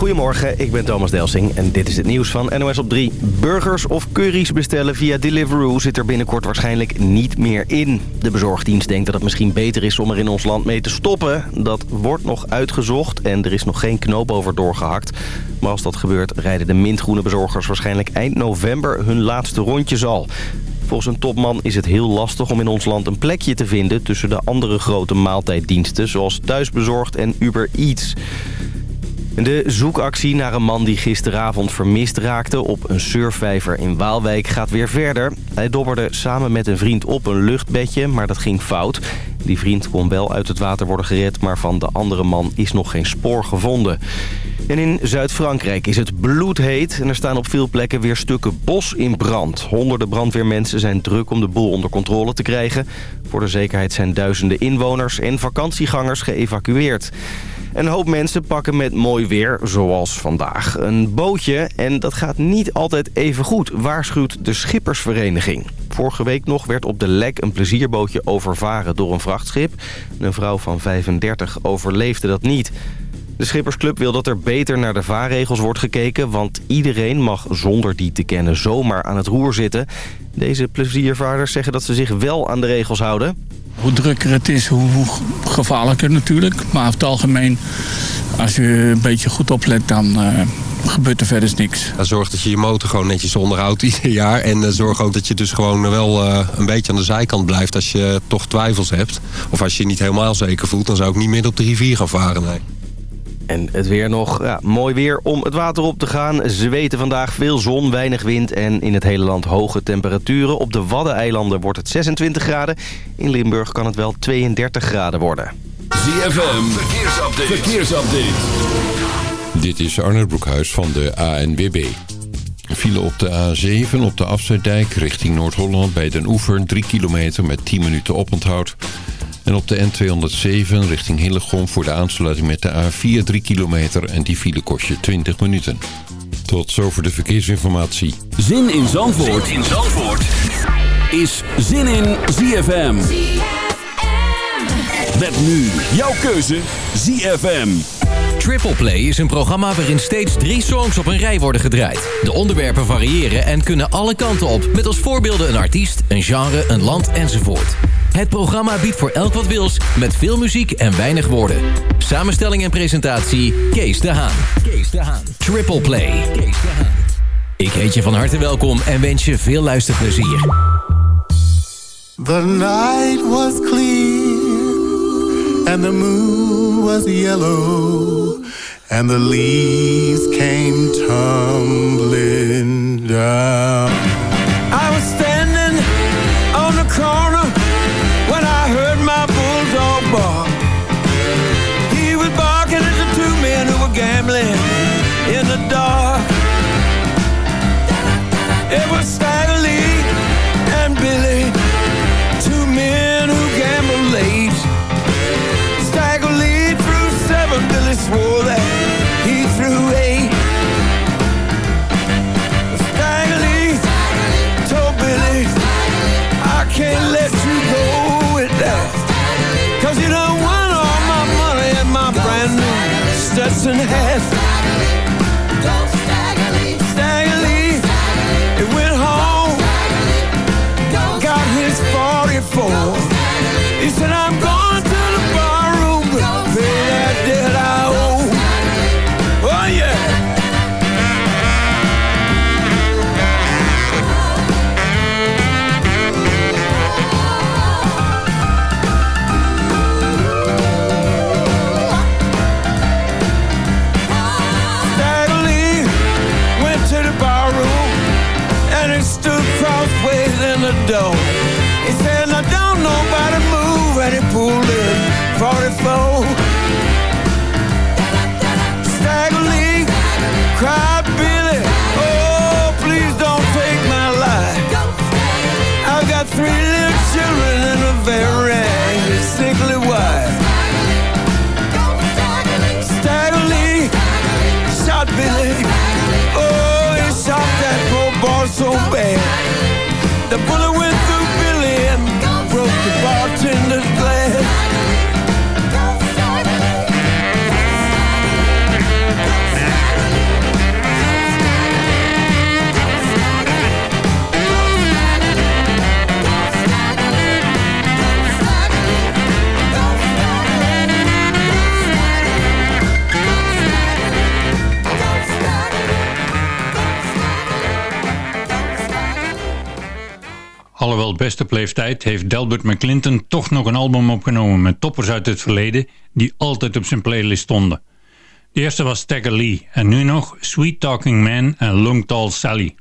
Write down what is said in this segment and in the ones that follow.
Goedemorgen, ik ben Thomas Delsing en dit is het nieuws van NOS op 3. Burgers of curry's bestellen via Deliveroo zit er binnenkort waarschijnlijk niet meer in. De bezorgdienst denkt dat het misschien beter is om er in ons land mee te stoppen. Dat wordt nog uitgezocht en er is nog geen knoop over doorgehakt. Maar als dat gebeurt rijden de mintgroene bezorgers waarschijnlijk eind november hun laatste rondjes al. Volgens een topman is het heel lastig om in ons land een plekje te vinden... tussen de andere grote maaltijddiensten zoals Thuisbezorgd en Uber Eats. De zoekactie naar een man die gisteravond vermist raakte op een surfvijver in Waalwijk gaat weer verder. Hij dobberde samen met een vriend op een luchtbedje, maar dat ging fout. Die vriend kon wel uit het water worden gered, maar van de andere man is nog geen spoor gevonden. En in Zuid-Frankrijk is het bloedheet en er staan op veel plekken weer stukken bos in brand. Honderden brandweermensen zijn druk om de boel onder controle te krijgen. Voor de zekerheid zijn duizenden inwoners en vakantiegangers geëvacueerd. Een hoop mensen pakken met mooi weer, zoals vandaag, een bootje. En dat gaat niet altijd even goed, waarschuwt de schippersvereniging. Vorige week nog werd op de Lek een plezierbootje overvaren door een vrachtschip. Een vrouw van 35 overleefde dat niet. De Schippersclub wil dat er beter naar de vaarregels wordt gekeken... want iedereen mag zonder die te kennen zomaar aan het roer zitten. Deze pleziervaarders zeggen dat ze zich wel aan de regels houden. Hoe drukker het is, hoe, gevaarlijker natuurlijk. Maar over het algemeen, als je een beetje goed oplet, dan uh, gebeurt er verder niks. Zorg dat je je motor gewoon netjes onderhoudt ieder jaar. En uh, zorg ook dat je dus gewoon wel uh, een beetje aan de zijkant blijft als je toch twijfels hebt. Of als je je niet helemaal zeker voelt, dan zou ik niet meer op de rivier gaan varen. En het weer nog. Ja, mooi weer om het water op te gaan. Zweten vandaag veel zon, weinig wind en in het hele land hoge temperaturen. Op de Waddeneilanden wordt het 26 graden. In Limburg kan het wel 32 graden worden. ZFM, verkeersupdate. verkeersupdate. Dit is Arnold Broekhuis van de ANWB. File op de A7 op de Afsluitdijk richting Noord-Holland bij Den Oever. 3 kilometer met 10 minuten oponthoud. En op de N207 richting Hillegom voor de aansluiting met de A4 3 kilometer en die file kost je 20 minuten. Tot zover de verkeersinformatie. Zin in Zandvoort, zin in Zandvoort. is Zin in ZFM. Met nu jouw keuze ZFM. Triple Play is een programma waarin steeds drie songs op een rij worden gedraaid. De onderwerpen variëren en kunnen alle kanten op, met als voorbeelden een artiest, een genre, een land enzovoort. Het programma biedt voor elk wat wils, met veel muziek en weinig woorden. Samenstelling en presentatie, Kees de Haan. Kees de Haan. Triple Play. Kees de Haan. Ik heet je van harte welkom en wens je veel luisterplezier. The night was clear and the moon was yellow and the leaves came tumbling down. New Stetson hat. Alhoewel beste op heeft Delbert McClinton toch nog een album opgenomen met toppers uit het verleden die altijd op zijn playlist stonden. De eerste was Tagger Lee en nu nog Sweet Talking Man en Long Tall Sally.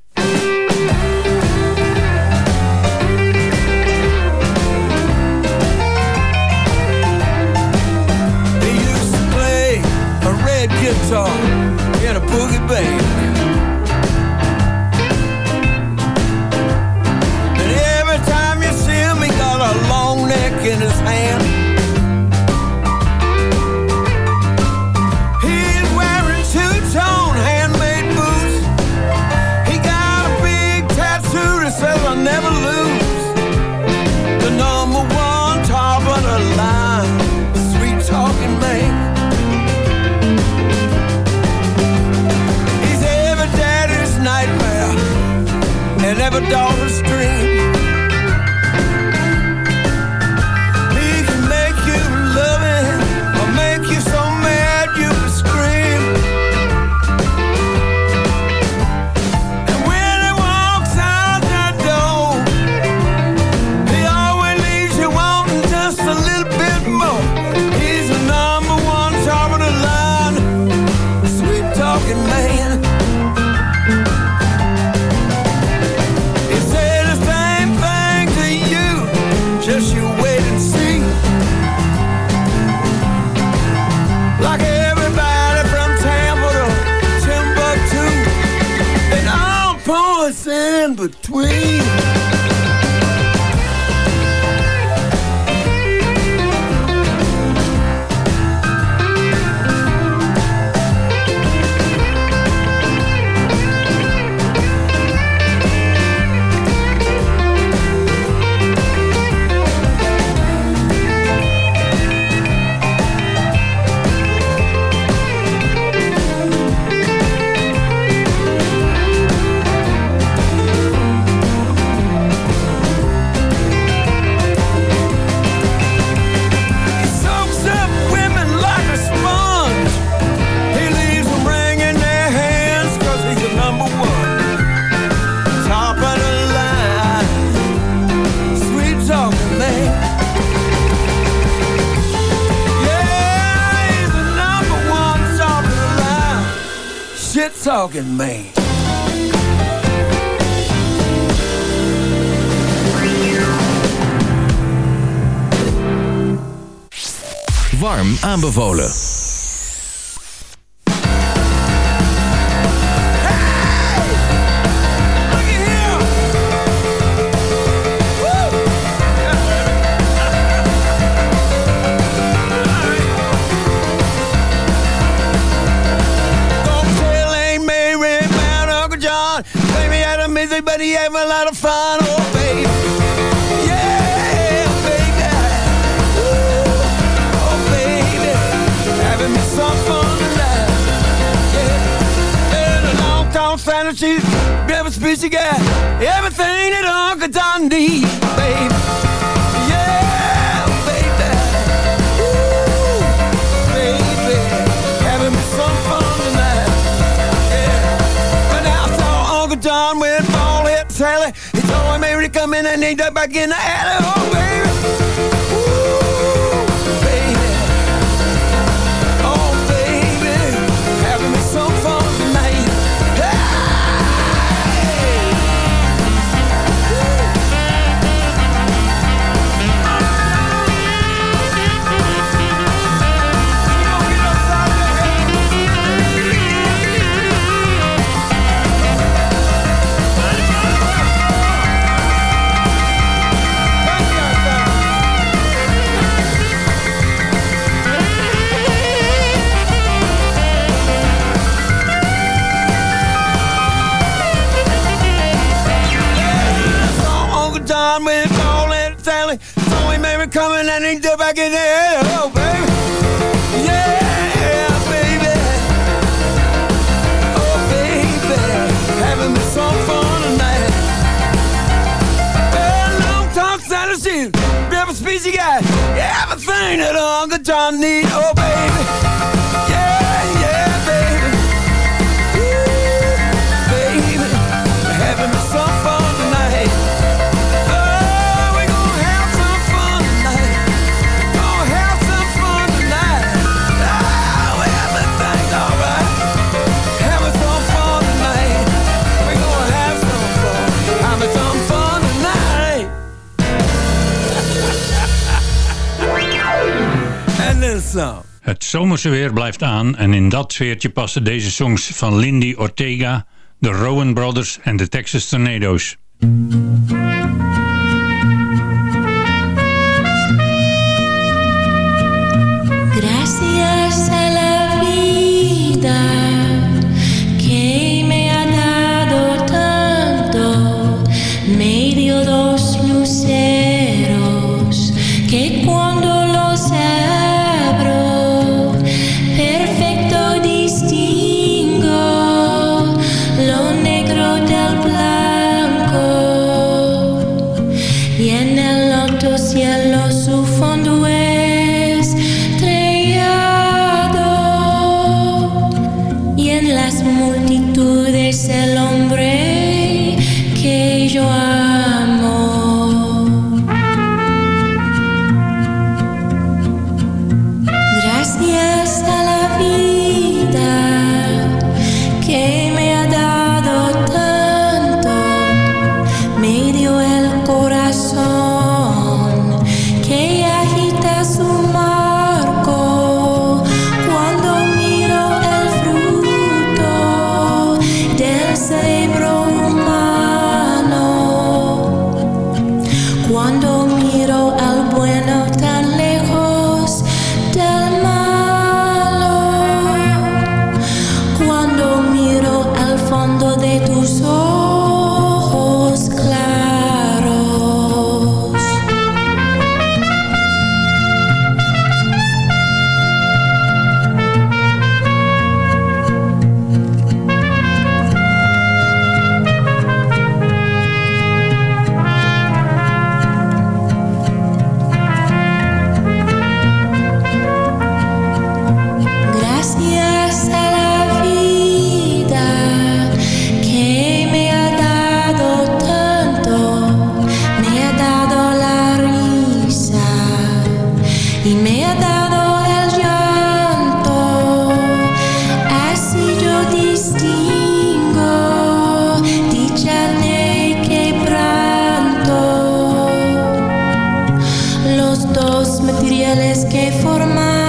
Warm aanbevolen. you got everything that Uncle Don needs, babe. Yeah, baby. Ooh, baby. Having some fun tonight. Yeah. Now I saw Uncle Don with ball hip Sally. He told Mary to come in and need that back in the alley. Oh, zomerse weer blijft aan en in dat sfeertje passen deze songs van Lindy Ortega, de Rowan Brothers en de Texas Tornadoes. Dos materiales que forman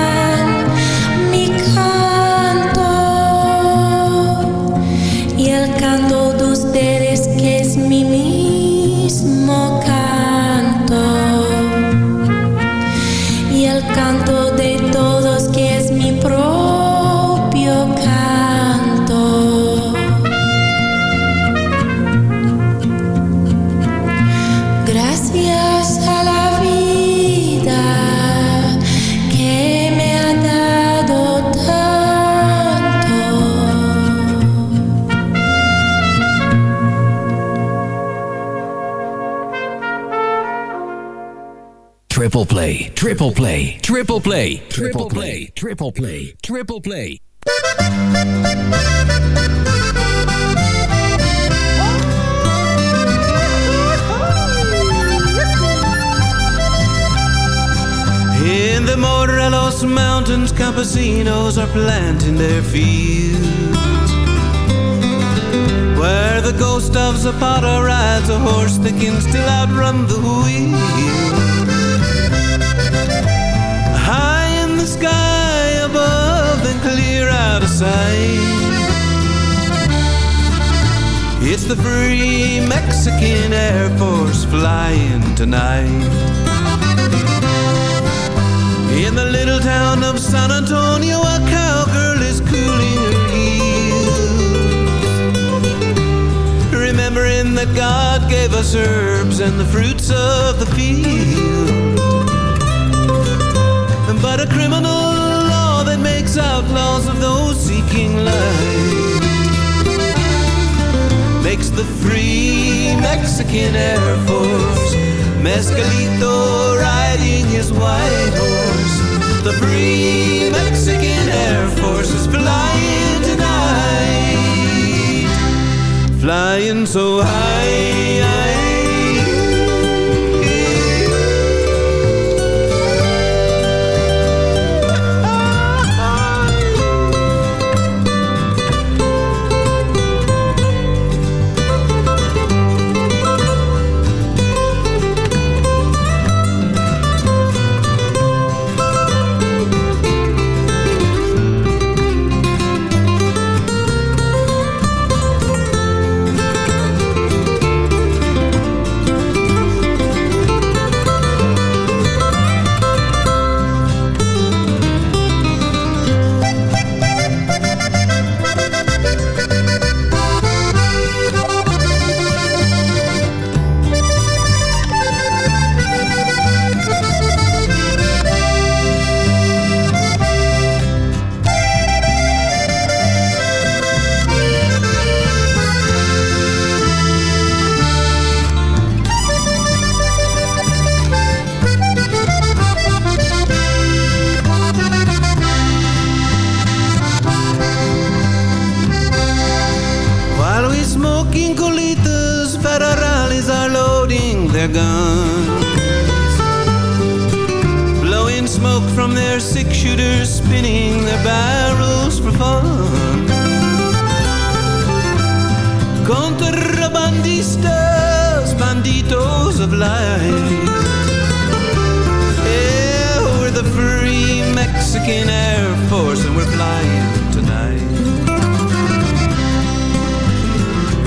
Triple play, triple play, triple play, triple play, triple play, triple play. In the Morelos Mountains, campesinos are planting their fields. Where the ghost of Zapata rides a horse that can still outrun the wheel. The sky above and clear out of sight. It's the free Mexican Air Force flying tonight. In the little town of San Antonio, a cowgirl is cooling her heels. Remembering that God gave us herbs and the fruits of the field. But a criminal law that makes outlaws of those seeking life makes the free Mexican Air Force Mescalito riding his white horse. The free Mexican Air Force is flying tonight. Flying so high. The free Mexican Air Force and we're flying tonight.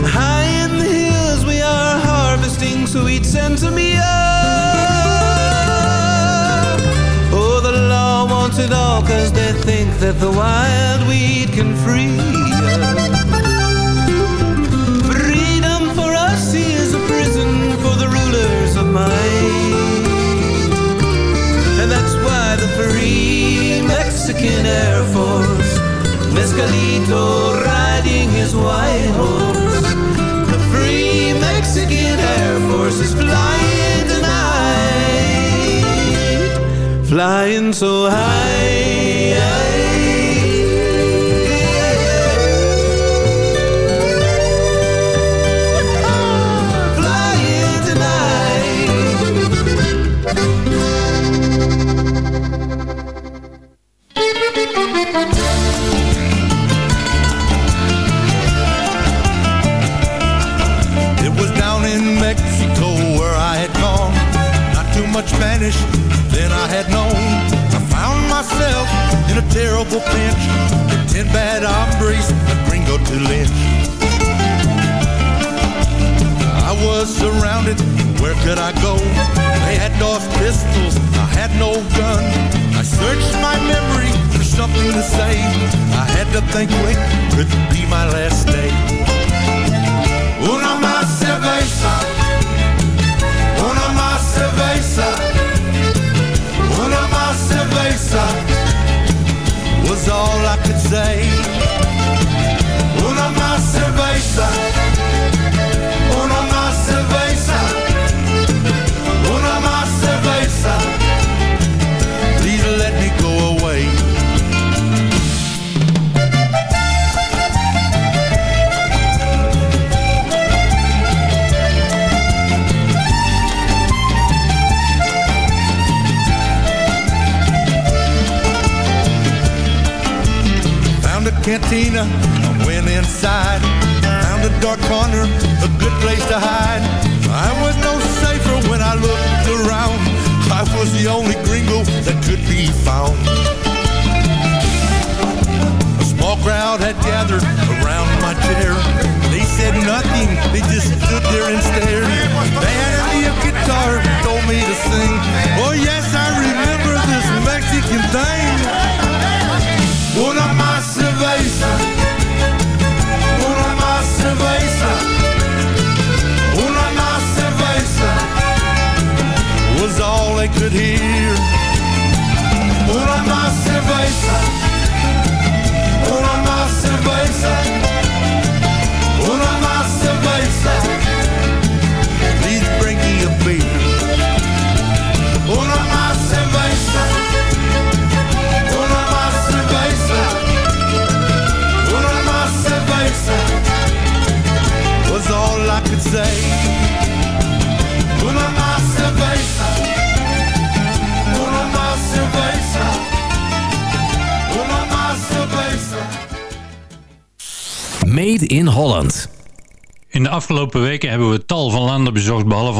High in the hills we are harvesting sweet sensimilla. Oh, the law wants it all cause they think that the wild weed can free Mexican Air Force, Mescalito riding his white horse. The free Mexican Air Force is flying tonight, flying so high. Much than I had known. I found myself in a terrible pinch. With ten bad hombres, a gringo to lynch. I was surrounded, where could I go? They had Dos pistols, I had no gun. I searched my memory for something to say. I had to think quick, could be my last day. Una más cerveza, was all I could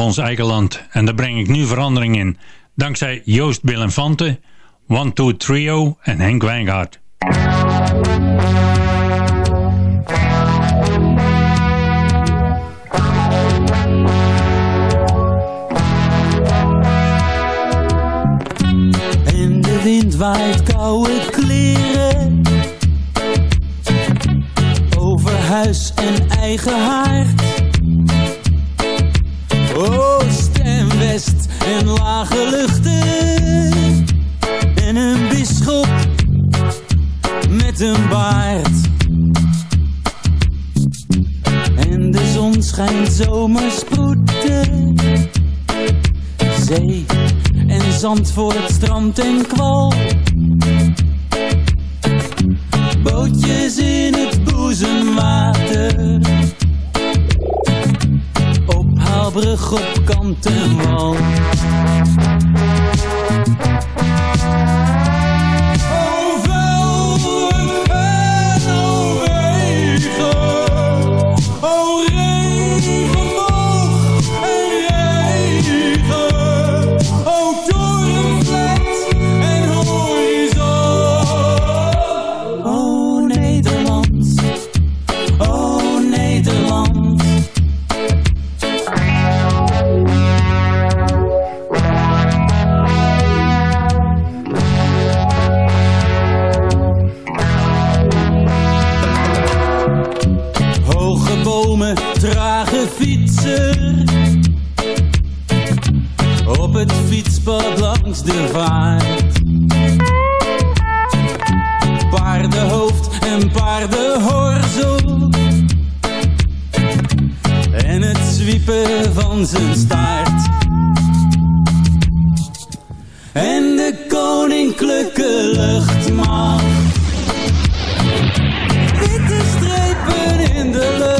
ons eigen land. En daar breng ik nu verandering in. Dankzij Joost Bill One Two Trio en Henk Wijngaard. En de wind waait koude kleren Over huis en eigen haard en lage luchten En een bisschop met een baard En de zon schijnt zomersproeten Zee en zand voor het strand en kwal. Bootjes in het boezemwater. Brug op kant en En het zwiepen van zijn staart. En de koninklijke luchtmacht. Witte strepen in de lucht.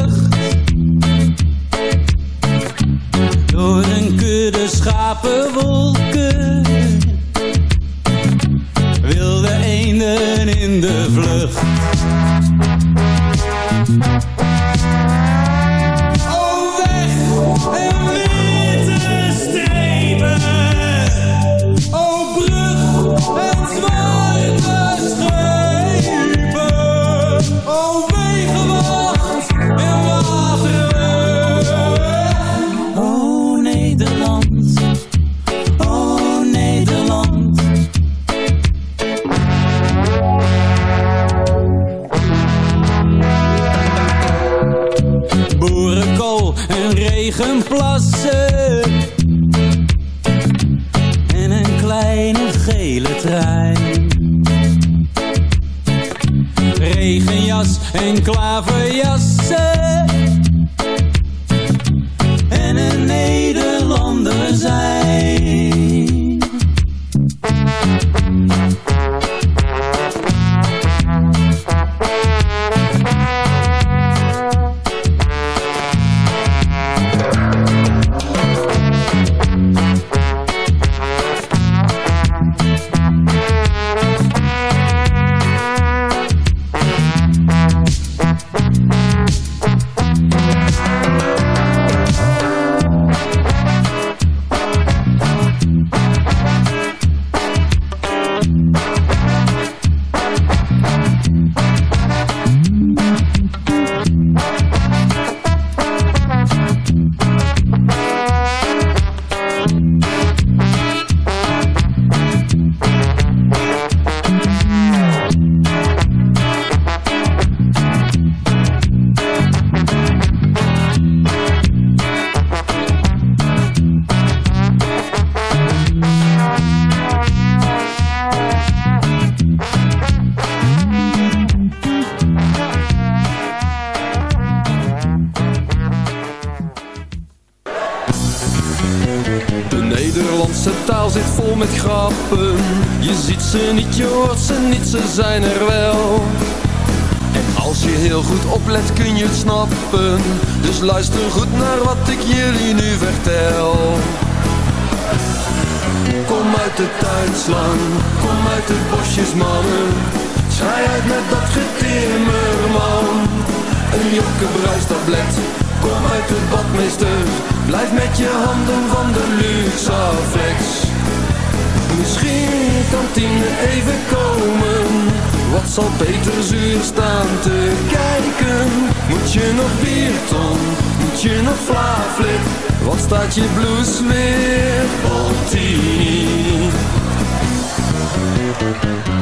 Luister goed naar wat ik jullie nu vertel. Kom uit de tuinslang, kom uit de bosjes mannen. Schij uit met dat getimmer man. Een jokkebruistablet, kom uit de badmeester. Blijf met je handen van de luxe aflex. Misschien kan Tine even komen. Wat zal Peter zuur staan te kijken? Moet je nog bierton? Moet je nog flavlit? Wat staat je blouse weer op tien?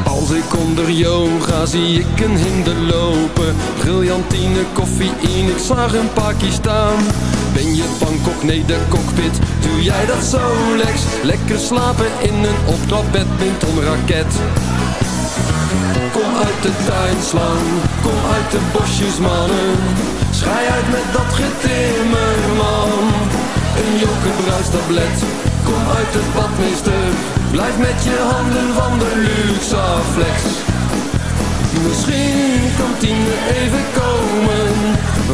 Als ik onder yoga zie ik een hinder lopen Briljantine, koffieïne, ik zag een pakje staan Ben je Bangkok, nee de cockpit Doe jij dat zo lex Lekker slapen in een opklapbed, raket. Kom uit de tuinslang, kom uit de bosjes mannen Schij uit met dat getimmer man Een jokerbruistablet, kom uit het badmeester Blijf met je handen van de luxe flex Misschien kan Tine even komen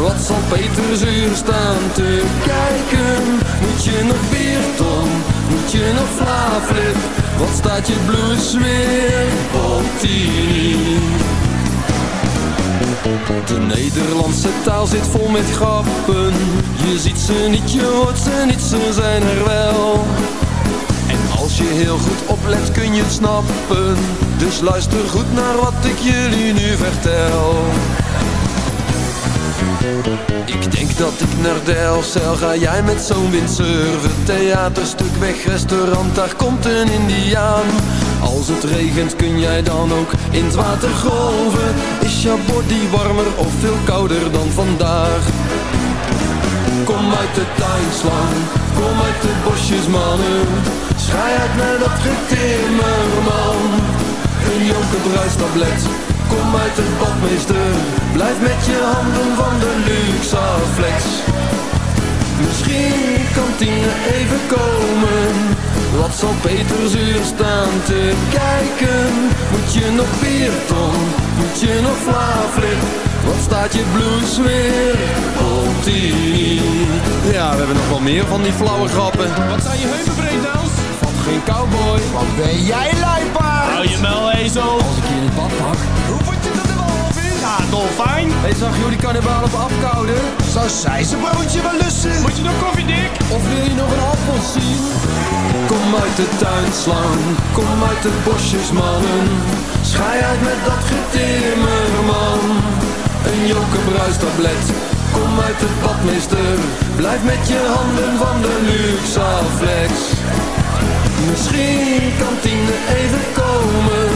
Wat zal Peter staan te kijken je nog bierton? Moet je nog flavlip? Wat staat je blues weer op tien? De Nederlandse taal zit vol met grappen. Je ziet ze niet, je hoort ze niet, ze zijn er wel. En als je heel goed oplet kun je het snappen. Dus luister goed naar wat ik jullie nu vertel ik denk dat ik naar de ga, jij met zo'n windsurfen. Theaterstuk weg, restaurant, daar komt een indiaan. Als het regent kun jij dan ook in het water golven. Is jouw body warmer of veel kouder dan vandaag? Kom uit de tuinslang, kom uit de bosjes mannen. Schij uit met dat getimmerman Een jonker bruistablet Kom uit het badmeester, blijf met je handen van de luxe flex. Misschien kan Tine even komen, wat zal Peter zuur staan te kijken? Moet je nog bierton, moet je nog flavlip, wat staat je blues weer op tien? Ja, we hebben nog wel meer van die flauwe grappen. Wat zijn je heupen breed, Els? Van geen cowboy. Wat ben jij luipaard? Hou je mel, ezel. Als ik je in het bad pak. Dolfijn. Hey, zag jullie kannibalen op afkouden? Zo zij ze broodje wel lussen. Moet je nog koffie, dik? Of wil je nog een appel zien? Kom uit de tuinslang, kom uit de bosjes, mannen. Schij uit met dat getimmer, man. Een joker bruistablet, kom uit het badmeester. Blijf met je handen van de luxe flex. Misschien kan Tine even komen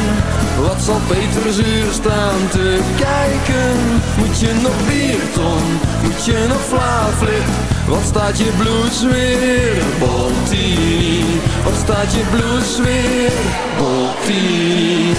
zal Peter zuur staan te kijken. Moet je nog bierton, moet je nog flavlip Wat staat je bloed weer, Bottini Wat staat je bloed weer, Bottini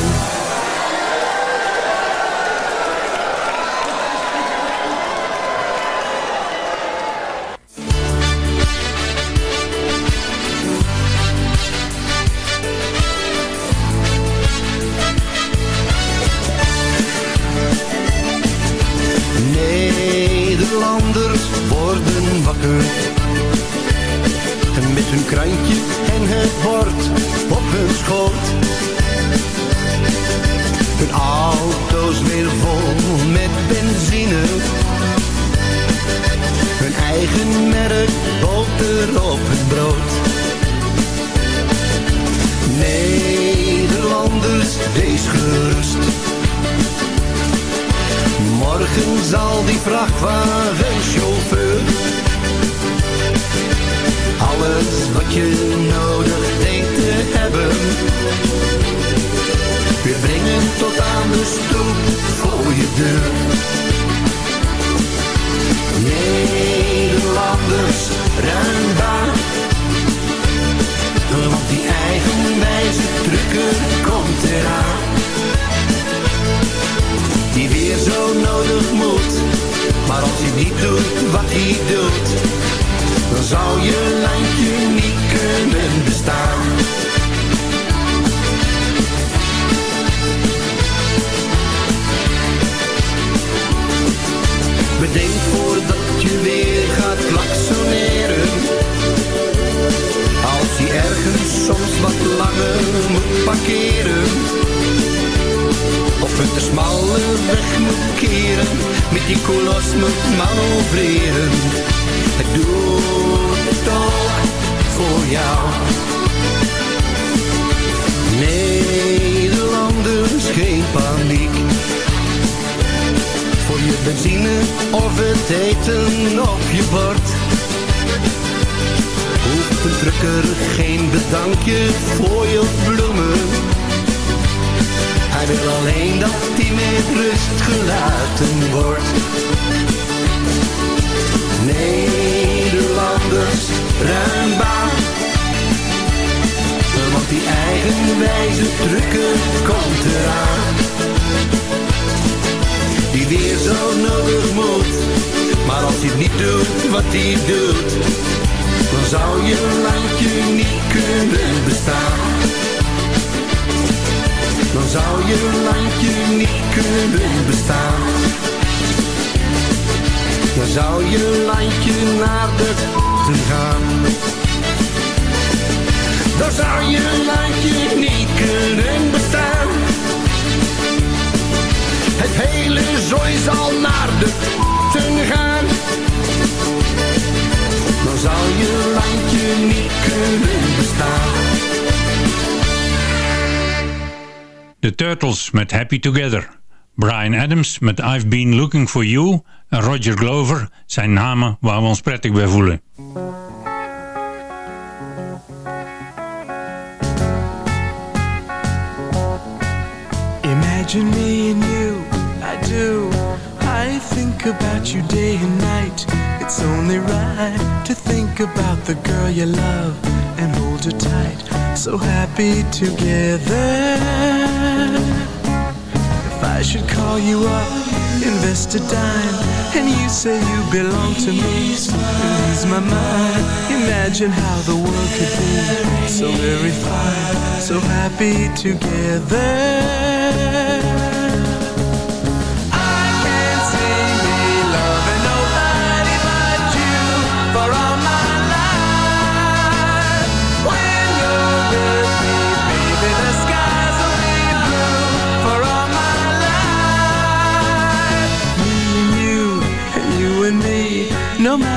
niet doet wat hij doet, dan zou je lijntje niet kunnen bestaan. Bedenk voordat je weer gaat klaksoneren. Als hij ergens soms wat langer moet parkeren of het de smalle weg moet keren, met die kolos moet manoeuvreren. Het doet het ook voor jou. Nederlanders, geen paniek. Voor je benzine of het eten op je bord. Hoeft een drukker geen bedankje voor je bloemen hij wil alleen dat hij met rust gelaten wordt. Nederlanders, ruim baan. Want die eigenwijze drukker komt eraan. Die weer zo nodig moet. Maar als hij niet doet wat hij doet. Dan zou je landje niet kunnen bestaan zou je landje niet kunnen bestaan. Dan zou je landje naar de te gaan. dan zou je landje niet kunnen bestaan. Het hele zooi zal naar de ten gaan. Dan zou je landje niet kunnen bestaan. De Turtles met Happy Together. Brian Adams met I've Been Looking For You. En Roger Glover zijn namen waar we ons prettig bij voelen. Imagine me and you, I do. I think about you day and night. It's only right to think about the girl you love and hold her tight. So happy together. Should call you up, invest a dime, and you say you belong to me, lose my mind. Imagine how the world could be so very fine, so happy together.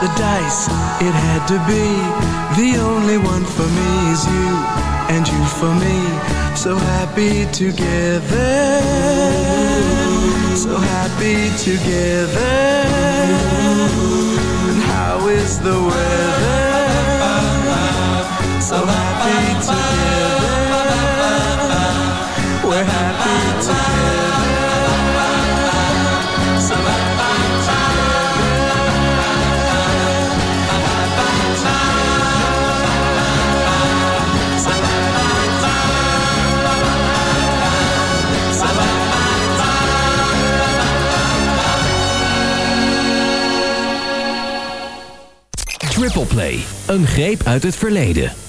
The dice, it had to be. The only one for me is you, and you for me. So happy together. So happy together. And how is the weather? So happy together. Triple Play, een greep uit het verleden.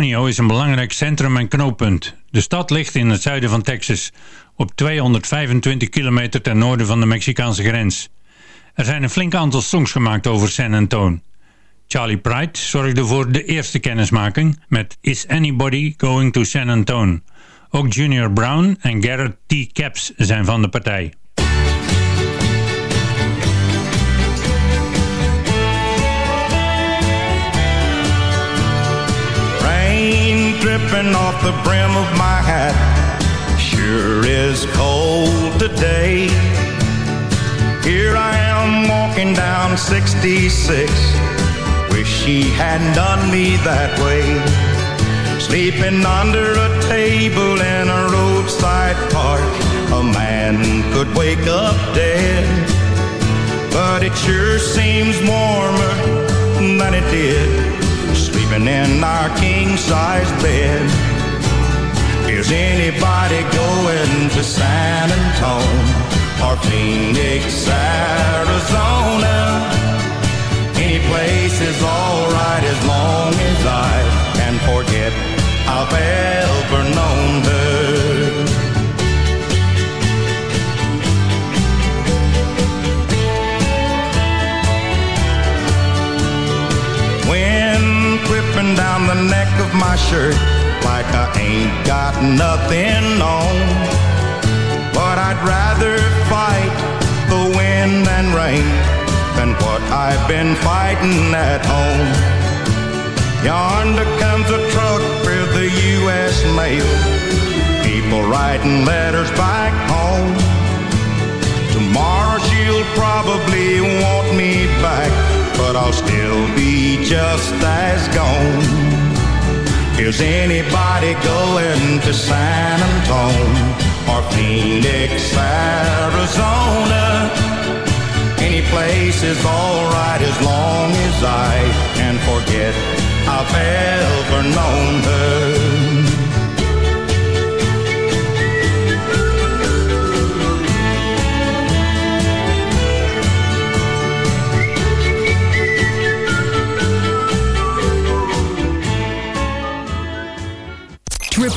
Antonio is een belangrijk centrum en knooppunt. De stad ligt in het zuiden van Texas, op 225 kilometer ten noorden van de Mexicaanse grens. Er zijn een flink aantal songs gemaakt over San Antonio. Charlie Pride zorgde voor de eerste kennismaking met Is Anybody Going to San Antonio? Ook Junior Brown en Garrett T. Caps zijn van de partij. dripping off the brim of my hat. Sure is cold today. Here I am walking down 66. Wish she hadn't done me that way. Sleeping under a table in a roadside park. A man could wake up dead. But it sure seems warmer than it did sleeping in our king size bed. Is anybody going to San Antonio or Phoenix, Arizona? Any place is alright as long as I can forget I've ever shirt like I ain't got nothing on. But I'd rather fight the wind and rain than what I've been fighting at home. Yonder comes a truck with the U.S. mail. People writing letters back home. Tomorrow she'll probably want me back, but I'll still be just as gone. Is anybody going to San Antonio or Phoenix, Arizona? Any place is alright as long as I can forget I've ever known her.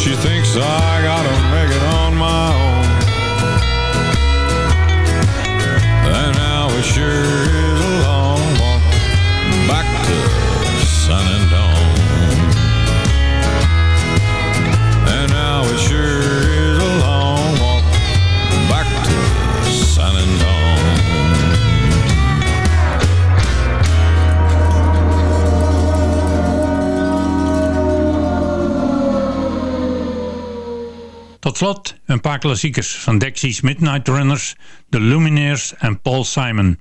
She thinks I gotta make it on. slot een paar klassiekers van Dexys Midnight Runners, The Lumineers en Paul Simon.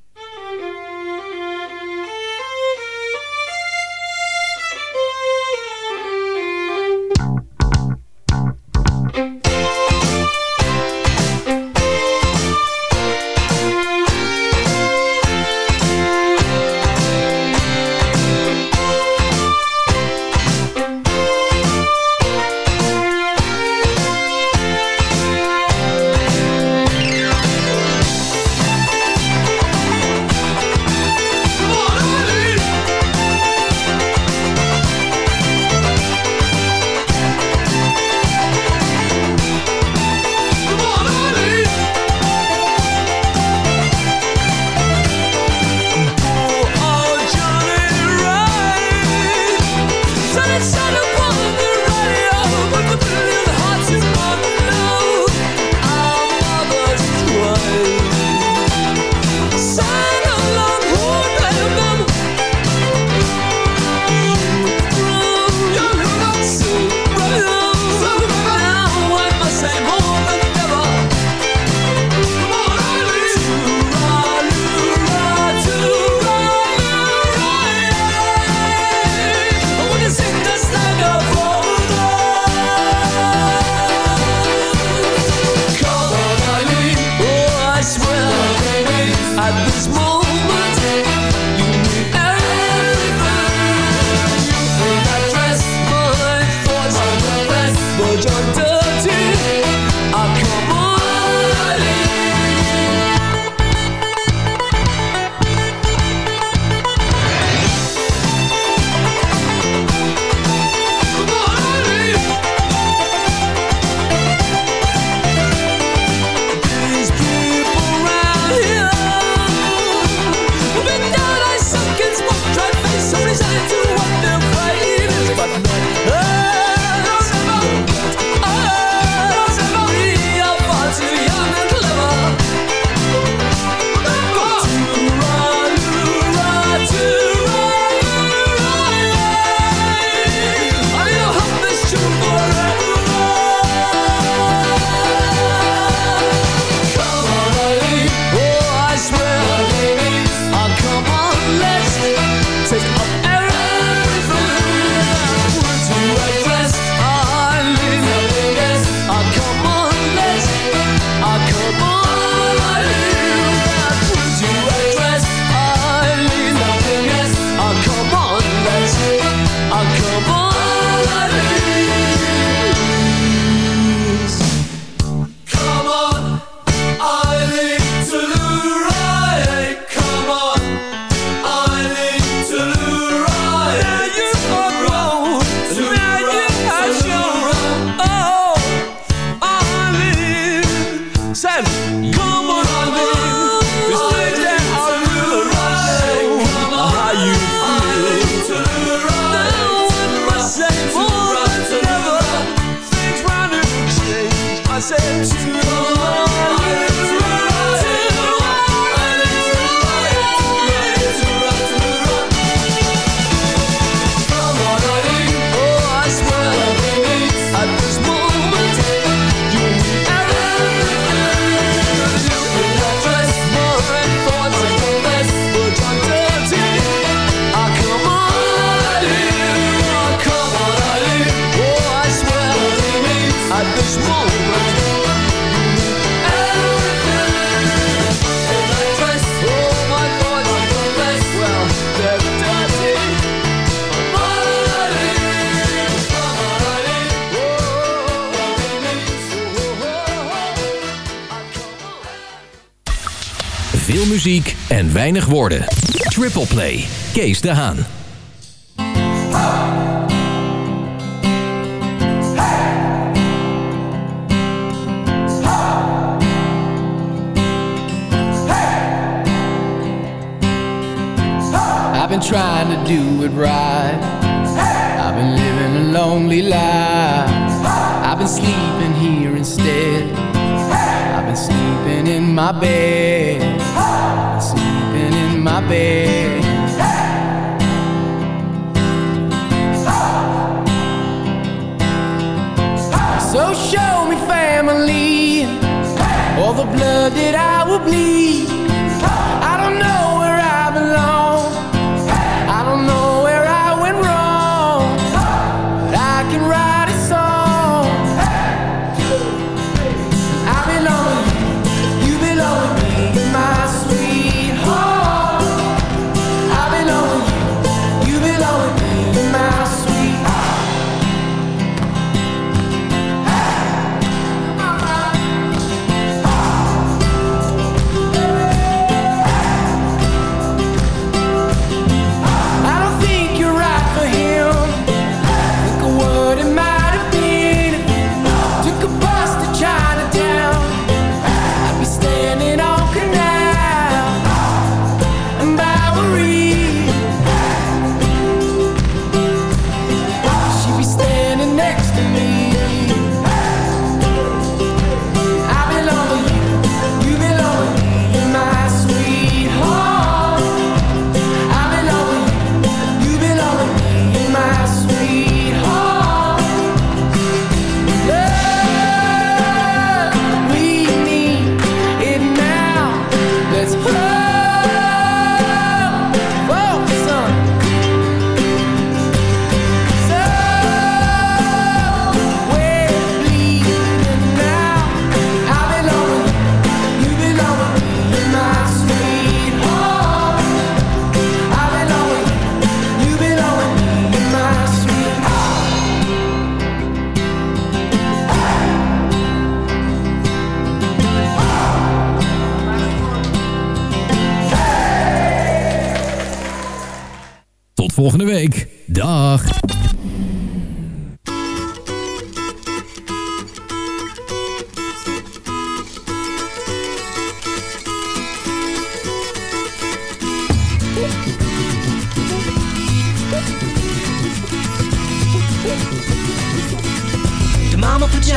Muziek en weinig woorden. Triple Play. Kees de Haan. I've been trying to do it right. I've been living a lonely life. I've been sleeping here instead. I've been sleeping in my bed.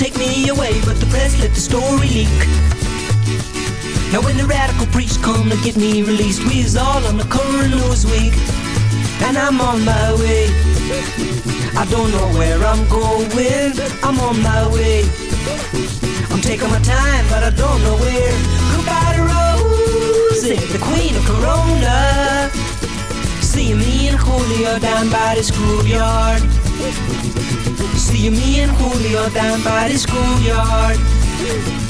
Take me away, but the press let the story leak. Now when the radical priests come to get me released, we is all on the news week, and I'm on my way. I don't know where I'm going, I'm on my way. I'm taking my time, but I don't know where. Goodbye to Rosie, the queen of Corona. See me and Julio down by the schoolyard. See me and Julio down by the schoolyard.